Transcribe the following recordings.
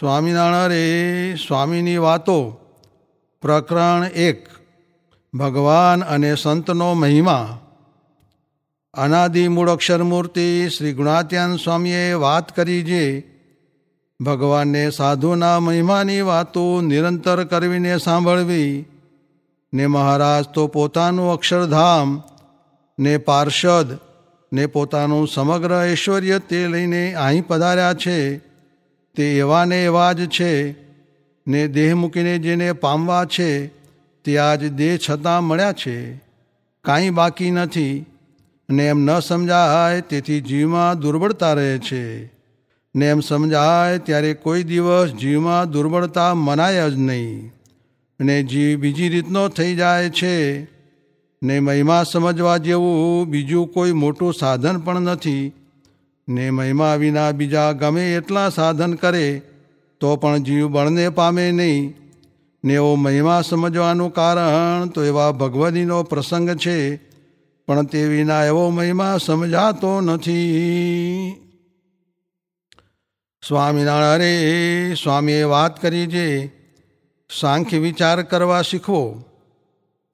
સ્વામિનારાયણ એ સ્વામીની વાતો, પ્રકરણ એક, ભગવાન અને સંતનો મહિમા. અનાદિ મૂળ અક્ષરમૂર્તિ શ્રી ગુણાત્યાન સ્વામીએ વાત કરી જે ભગવાનને સાધુના મહિમાની વાતો નિરંતર કરવીને સાંભળવી ને મહારાજ તો પોતાનું અક્ષરધામ, ને પાર્ષદ, ને પોતાનું સમગ્ર ઐશ્વર્ય તે લઈને અહીં પધાર્યા છે. તે એવા ને એવા જ છે, ને દેહ મૂકીને જેને પામવા છે, તે આજ દેહ છતાં મળ્યા છે. કાંઈ બાકી નથી, ને એમ ન સમજાય તેથી જીવમાં દુર્બળતા રહે છે. ને એમ સમજાય ત્યારે કોઈ દિવસ જીવમાં દુર્બળતા મનાય જ નહીં. ને જીવ બીજી રીતનો થઈ જાય છે, ને મહિમા સમજવા જેવું બીજું કોઈ મોટું સાધન પણ નથી ને મહિમા વિના બીજા ગમે એટલા સાધન કરે, તો પણ જીવ બળને પામે નહીં. ને એવો મહિમા સમજવાનું કારણ તો એવા ભગવતીનો પ્રસંગ છે, પણ તે વિના એવો મહિમા સમજાતો નથી. સ્વામિનારાયણ, અરે સ્વામીએ વાત કરી જે સાંખ્ય વિચાર કરવા શીખવો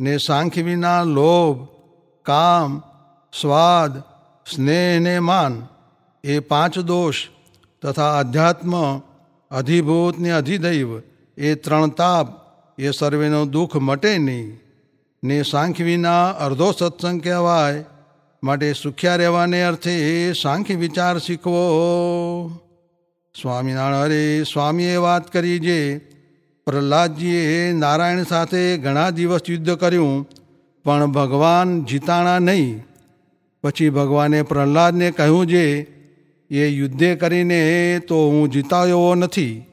ને સાંખ્ય વિના લોભ, કામ, સ્વાદ, સ્નેહ ને માન એ પાંચ દોષ તથા અધ્યાત્મ અધિભૂત ને અધિદૈવ, એ ત્રણ તાપ, એ સર્વેનું દુઃખ મટે નહીં. ને સાંખવીના વિના અર્ધો સત્સંગ કહેવાય, માટે સુખ્યા રહેવાને અર્થે સાંખ્ય વિચાર શીખવો. સ્વામિનારાયણ અરે, સ્વામીએ વાત કરી જે, પ્રહલાદજીએ નારાયણ સાથે ઘણા દિવસ યુદ્ધ કર્યું, પણ ભગવાન જીતાણા નહીં. પછી ભગવાને પ્રહલાદને કહ્યું જે એ યુદ્ધે કરીને તો હું જીતાયો નથી.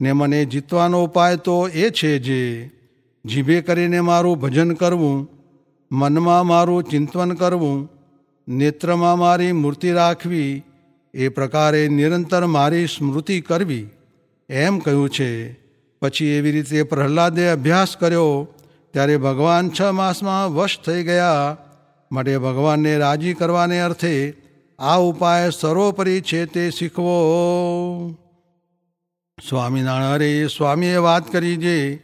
ને મને જીતવાનો ઉપાય તો એ છે જે જીભે કરીને મારું ભજન કરવું, મનમાં મારું ચિંતન કરવું, નેત્રમાં મારી મૂર્તિ રાખવી, એ પ્રકારે નિરંતર મારી સ્મૃતિ કરવી. એમ કહ્યું છે. પછી એવી રીતે પ્રહલાદે અભ્યાસ કર્યો. ત્યારે ભગવાન છ માસમાં વશ થઈ ગયા. માટે ભગવાનને રાજી કરવાને અર્થે આ ઉપાય સર્વોપરી છે તે શીખવો. સ્વામિનારાયણ સ્વામીએ વાત કરી જે,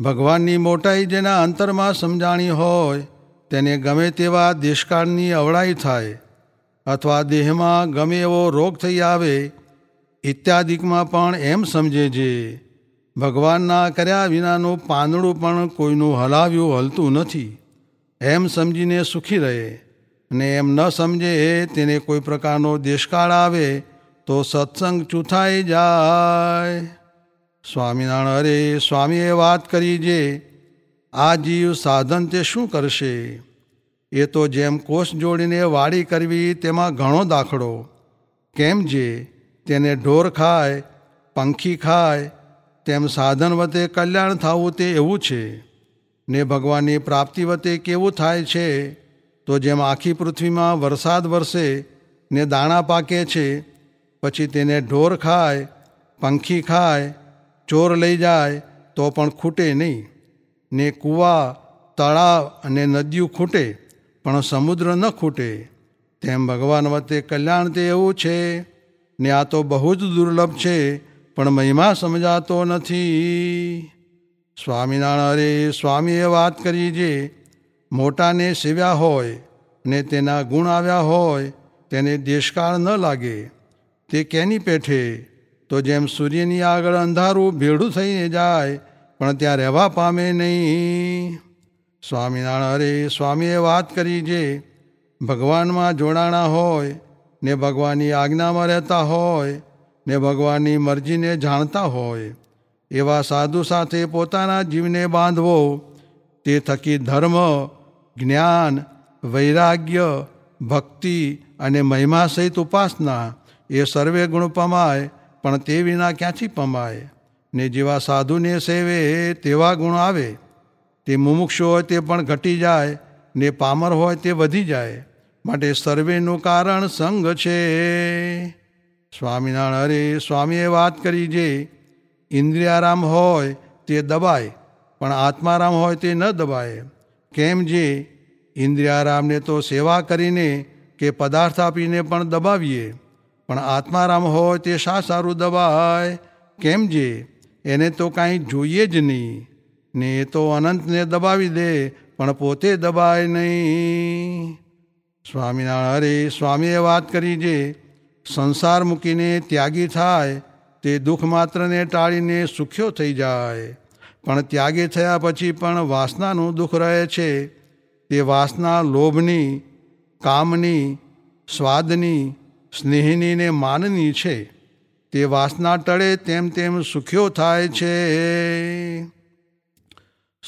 ભગવાનની મોટાઈ જેના અંતરમાં સમજાણી હોય, તેને ગમે તેવા દેશકાળની અવળાઈ થાય, અથવા દેહમાં ગમે એવો રોગ થઈ આવે, ઇત્યાદિકમાં પણ એમ સમજે જે, ભગવાનના કર્યા વિનાનું પાંદડું પણ કોઈનું હલાવ્યું હલતું નથી, એમ સમજીને સુખી રહે. અને એમ ન સમજે તેને કોઈ પ્રકારનો દેશકાળ આવે તો સત્સંગ ચૂથાઈ જાય. સ્વામિનારાયણ, અરે સ્વામીએ વાત કરી જે, આ જીવ સાધન તે શું કરશે? એ તો જેમ કોષ જોડીને વાડી કરવી તેમાં ઘણો દાખલો. કેમ જે, તેને ઢોર ખાય, પંખી ખાય, તેમ સાધન વતે કલ્યાણ થવું તે એવું છે. ને ભગવાનની પ્રાપ્તિ વતે કેવું થાય છે? તો જેમ આખી પૃથ્વીમાં વરસાદ વરસે ને દાણા પાકે છે, પછી તેને ઢોર ખાય, પંખી ખાય, ચોર લઈ જાય, તો પણ ખૂટે નહીં. ને કૂવા, તળાવ અને નદીઓ ખૂટે, પણ સમુદ્ર ન ખૂટે. તેમ ભગવાન વતે કલ્યાણ તે એવું છે, ને આ તો બહુ જ દુર્લભ છે, પણ મહિમા સમજાતો નથી. સ્વામિનારાયણ, અરે સ્વામીએ વાત કરી જે મોટાને સેવ્યા હોય ને તેના ગુણ આવ્યા હોય, તેને દેશકાળ ન લાગે. તે કેની પેઠે? તો જેમ સૂર્યની આગળ અંધારું ભેડું થઈને જાય, પણ ત્યાં રહેવા પામે નહીં. સ્વામિનારાયણ, અરે સ્વામીએ વાત કરી જે ભગવાનમાં જોડાણા હોય, ને ભગવાનની આજ્ઞામાં રહેતા હોય, ને ભગવાનની મરજીને જાણતા હોય, એવા સાધુ સાથે પોતાના જીવને બાંધવો, તે થકી ધર્મ જ્ઞાન, વૈરાગ્ય, ભક્તિ અને મહિમા સહિત ઉપાસના એ સર્વે ગુણ પમાય, પણ તે વિના ક્યાંથી પમાય? ને જેવા સાધુને સેવે તેવા ગુણ આવે. તે મુમુક્ષુ હોય તે પણ ઘટી જાય, ને પામર હોય તે વધી જાય. માટે સર્વેનું કારણ સંગ છે. સ્વામિનારાયણ, અરે સ્વામીએ વાત કરી જે ઇન્દ્રિયારામ હોય તે દબાય, પણ આત્મારામ હોય તે ન દબાય. કેમ જે? ઇન્દ્રિયારામને તો સેવા કરીને કે પદાર્થ આપીને પણ દબાવીએ. પણ આત્મારામ હોય તે શા સારું દબાય? કેમ જે? એને તો કાંઈ જોઈએ જ નહીં. ને એ તો અનંતને દબાવી દે, પણ પોતે દબાય નહીં. સ્વામિનારાયણ, અરે સ્વામીએ વાત કરી જે, સંસાર મૂકીને ત્યાગી થાય, તે દુઃખ માત્રને ટાળીને સુખ્યો થઈ જાય. પણ ત્યાગી થયા પછી પણ વાસનાનું દુઃખ રહે છે. તે વાસના લોભની, કામની, સ્વાદની સ્નેહની ને માનની છે. તે વાસના ટળે તેમ તેમ સુખ્યો થાય છે.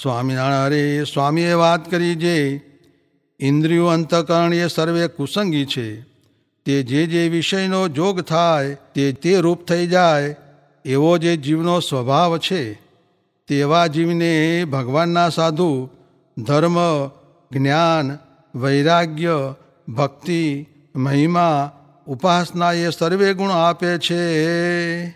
સ્વામિનારાયણ અરે સ્વામીએ વાત કરી જે ઇન્દ્રિયો અંતકરણ એ સર્વે કુસંગી છે. તે જે જે વિષયનો જોગ થાય, તે તે રૂપ થઈ જાય. એવો જે જીવનો સ્વભાવ છે. તેવા જીવને ભગવાનના સાધુ, ધર્મ, જ્ઞાન, વૈરાગ્ય, ભક્તિ, મહિમા ઉપાસના એ સર્વે ગુણ આપે છે.